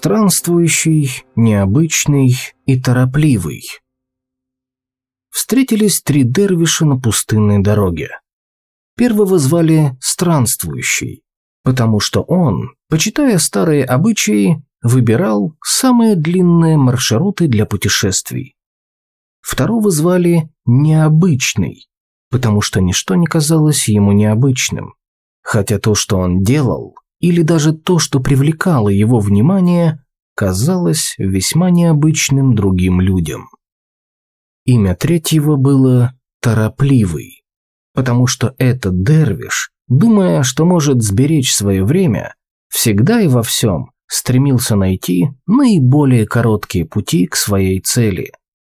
Странствующий, необычный и торопливый. Встретились три дервиша на пустынной дороге. Первого звали Странствующий, потому что он, почитая старые обычаи, выбирал самые длинные маршруты для путешествий. Второго звали Необычный, потому что ничто не казалось ему необычным, хотя то, что он делал, или даже то, что привлекало его внимание, казалось весьма необычным другим людям. Имя третьего было Торопливый, потому что этот дервиш, думая, что может сберечь свое время, всегда и во всем стремился найти наиболее короткие пути к своей цели,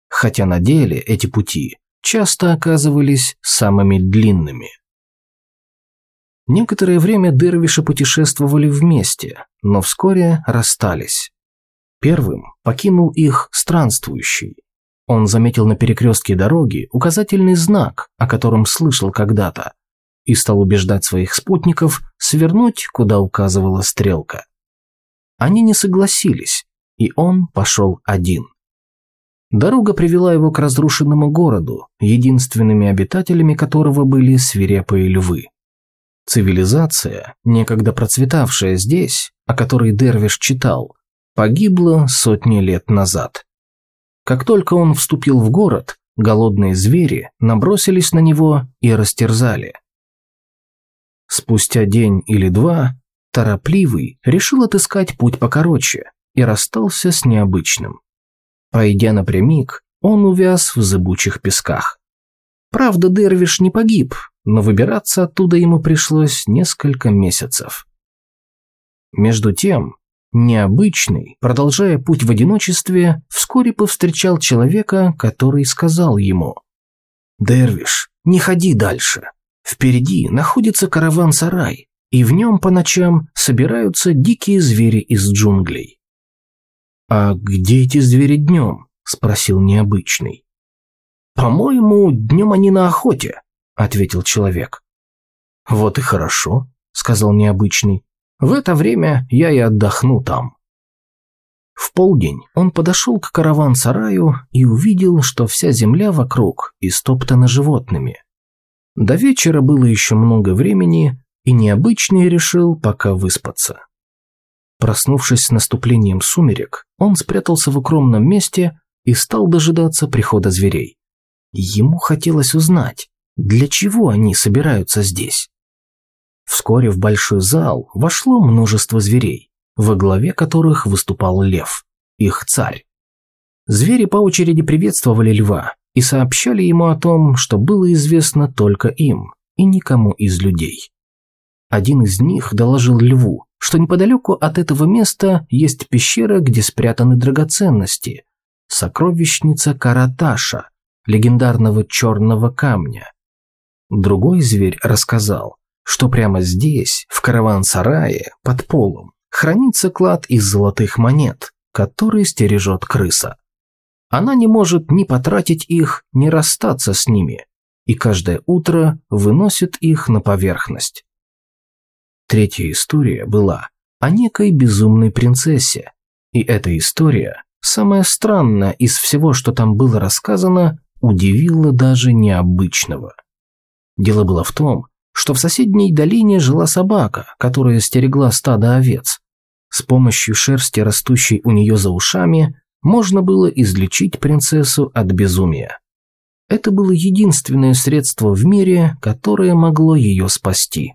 хотя на деле эти пути часто оказывались самыми длинными. Некоторое время дервиши путешествовали вместе, но вскоре расстались. Первым покинул их странствующий. Он заметил на перекрестке дороги указательный знак, о котором слышал когда-то, и стал убеждать своих спутников свернуть, куда указывала стрелка. Они не согласились, и он пошел один. Дорога привела его к разрушенному городу, единственными обитателями которого были свирепые львы. Цивилизация, некогда процветавшая здесь, о которой Дервиш читал, погибла сотни лет назад. Как только он вступил в город, голодные звери набросились на него и растерзали. Спустя день или два торопливый решил отыскать путь покороче и расстался с необычным. Пойдя напрямик, он увяз в зыбучих песках. Правда, Дервиш не погиб, но выбираться оттуда ему пришлось несколько месяцев. Между тем, необычный, продолжая путь в одиночестве, вскоре повстречал человека, который сказал ему «Дервиш, не ходи дальше. Впереди находится караван-сарай, и в нем по ночам собираются дикие звери из джунглей». «А где эти звери днем?» – спросил необычный. «По-моему, днем они на охоте», – ответил человек. «Вот и хорошо», – сказал необычный. «В это время я и отдохну там». В полдень он подошел к караван-сараю и увидел, что вся земля вокруг истоптана животными. До вечера было еще много времени, и необычный решил пока выспаться. Проснувшись с наступлением сумерек, он спрятался в укромном месте и стал дожидаться прихода зверей. Ему хотелось узнать, для чего они собираются здесь? Вскоре в большой зал вошло множество зверей, во главе которых выступал лев, их царь. Звери по очереди приветствовали льва и сообщали ему о том, что было известно только им и никому из людей. Один из них доложил льву, что неподалеку от этого места есть пещера, где спрятаны драгоценности, сокровищница Караташа, легендарного черного камня, Другой зверь рассказал, что прямо здесь, в караван-сарае, под полом, хранится клад из золотых монет, который стережет крыса. Она не может ни потратить их, ни расстаться с ними, и каждое утро выносит их на поверхность. Третья история была о некой безумной принцессе, и эта история, самая странная из всего, что там было рассказано, удивила даже необычного – Дело было в том, что в соседней долине жила собака, которая стерегла стадо овец. С помощью шерсти, растущей у нее за ушами, можно было излечить принцессу от безумия. Это было единственное средство в мире, которое могло ее спасти.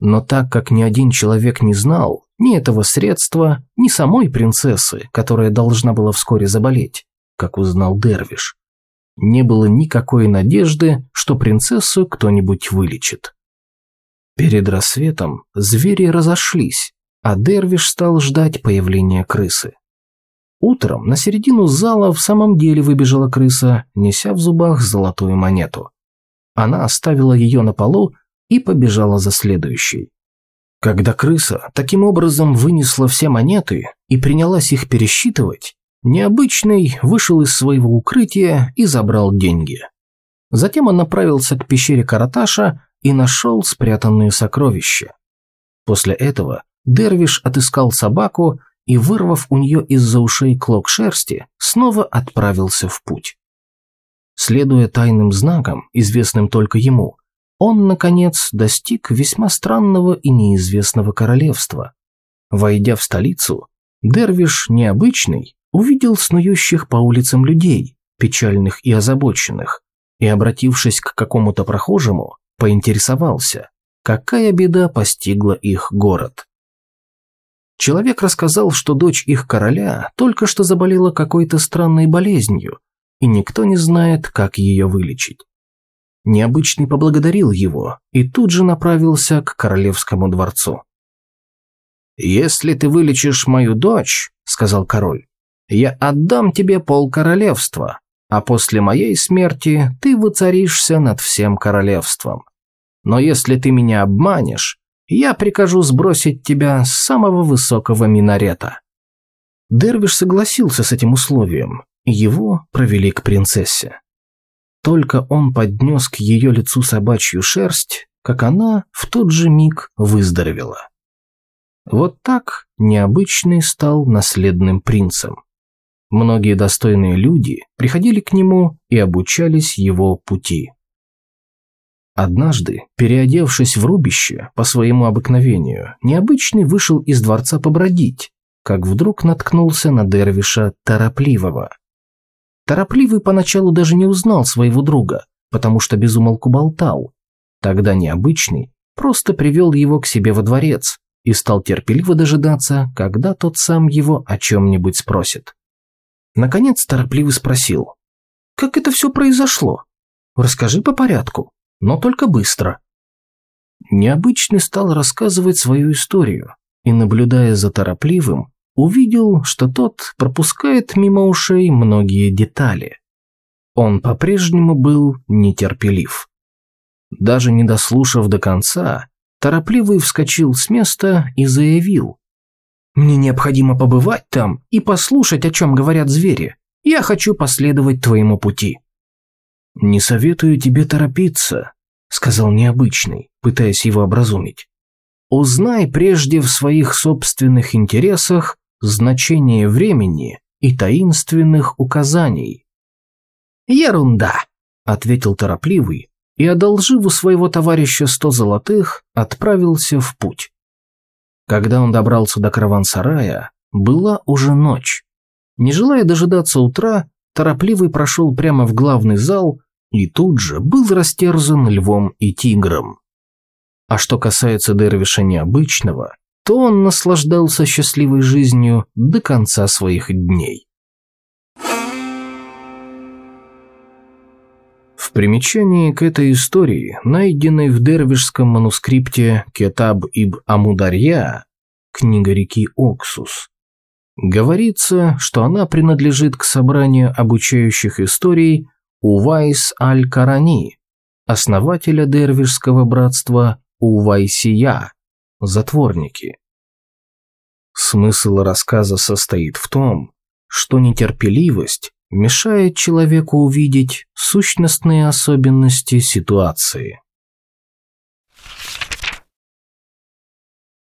Но так как ни один человек не знал ни этого средства, ни самой принцессы, которая должна была вскоре заболеть, как узнал Дервиш, не было никакой надежды, что принцессу кто-нибудь вылечит. Перед рассветом звери разошлись, а Дервиш стал ждать появления крысы. Утром на середину зала в самом деле выбежала крыса, неся в зубах золотую монету. Она оставила ее на полу и побежала за следующей. Когда крыса таким образом вынесла все монеты и принялась их пересчитывать, Необычный вышел из своего укрытия и забрал деньги. Затем он направился к пещере Караташа и нашел спрятанные сокровища. После этого Дервиш отыскал собаку и, вырвав у нее из-за ушей клок шерсти, снова отправился в путь. Следуя тайным знакам, известным только ему, он, наконец, достиг весьма странного и неизвестного королевства. Войдя в столицу, Дервиш необычный увидел снующих по улицам людей, печальных и озабоченных, и, обратившись к какому-то прохожему, поинтересовался, какая беда постигла их город. Человек рассказал, что дочь их короля только что заболела какой-то странной болезнью, и никто не знает, как ее вылечить. Необычный поблагодарил его и тут же направился к королевскому дворцу. «Если ты вылечишь мою дочь, — сказал король, — я отдам тебе пол королевства, а после моей смерти ты воцаришься над всем королевством. Но если ты меня обманешь, я прикажу сбросить тебя с самого высокого минарета». Дервиш согласился с этим условием, и его провели к принцессе. Только он поднес к ее лицу собачью шерсть, как она в тот же миг выздоровела. Вот так необычный стал наследным принцем. Многие достойные люди приходили к нему и обучались его пути. Однажды, переодевшись в рубище по своему обыкновению, необычный вышел из дворца побродить, как вдруг наткнулся на Дервиша Торопливого. Торопливый поначалу даже не узнал своего друга, потому что безумолку болтал. Тогда необычный просто привел его к себе во дворец и стал терпеливо дожидаться, когда тот сам его о чем-нибудь спросит. Наконец Торопливый спросил, «Как это все произошло? Расскажи по порядку» но только быстро. Необычный стал рассказывать свою историю и, наблюдая за торопливым, увидел, что тот пропускает мимо ушей многие детали. Он по-прежнему был нетерпелив. Даже не дослушав до конца, торопливый вскочил с места и заявил. «Мне необходимо побывать там и послушать, о чем говорят звери. Я хочу последовать твоему пути». «Не советую тебе торопиться», — сказал необычный, пытаясь его образумить. «Узнай прежде в своих собственных интересах значение времени и таинственных указаний». «Ерунда», — ответил торопливый и, одолжив у своего товарища сто золотых, отправился в путь. Когда он добрался до караван-сарая, была уже ночь. Не желая дожидаться утра, торопливый прошел прямо в главный зал и тут же был растерзан львом и тигром. А что касается Дервиша необычного, то он наслаждался счастливой жизнью до конца своих дней. Примечании к этой истории, найденной в дервишском манускрипте Кетаб иб Амударья, книга реки Оксус, говорится, что она принадлежит к собранию обучающих историй Увайс Аль-Карани, основателя дервишского братства Увайсия, затворники. Смысл рассказа состоит в том, что нетерпеливость мешает человеку увидеть сущностные особенности ситуации.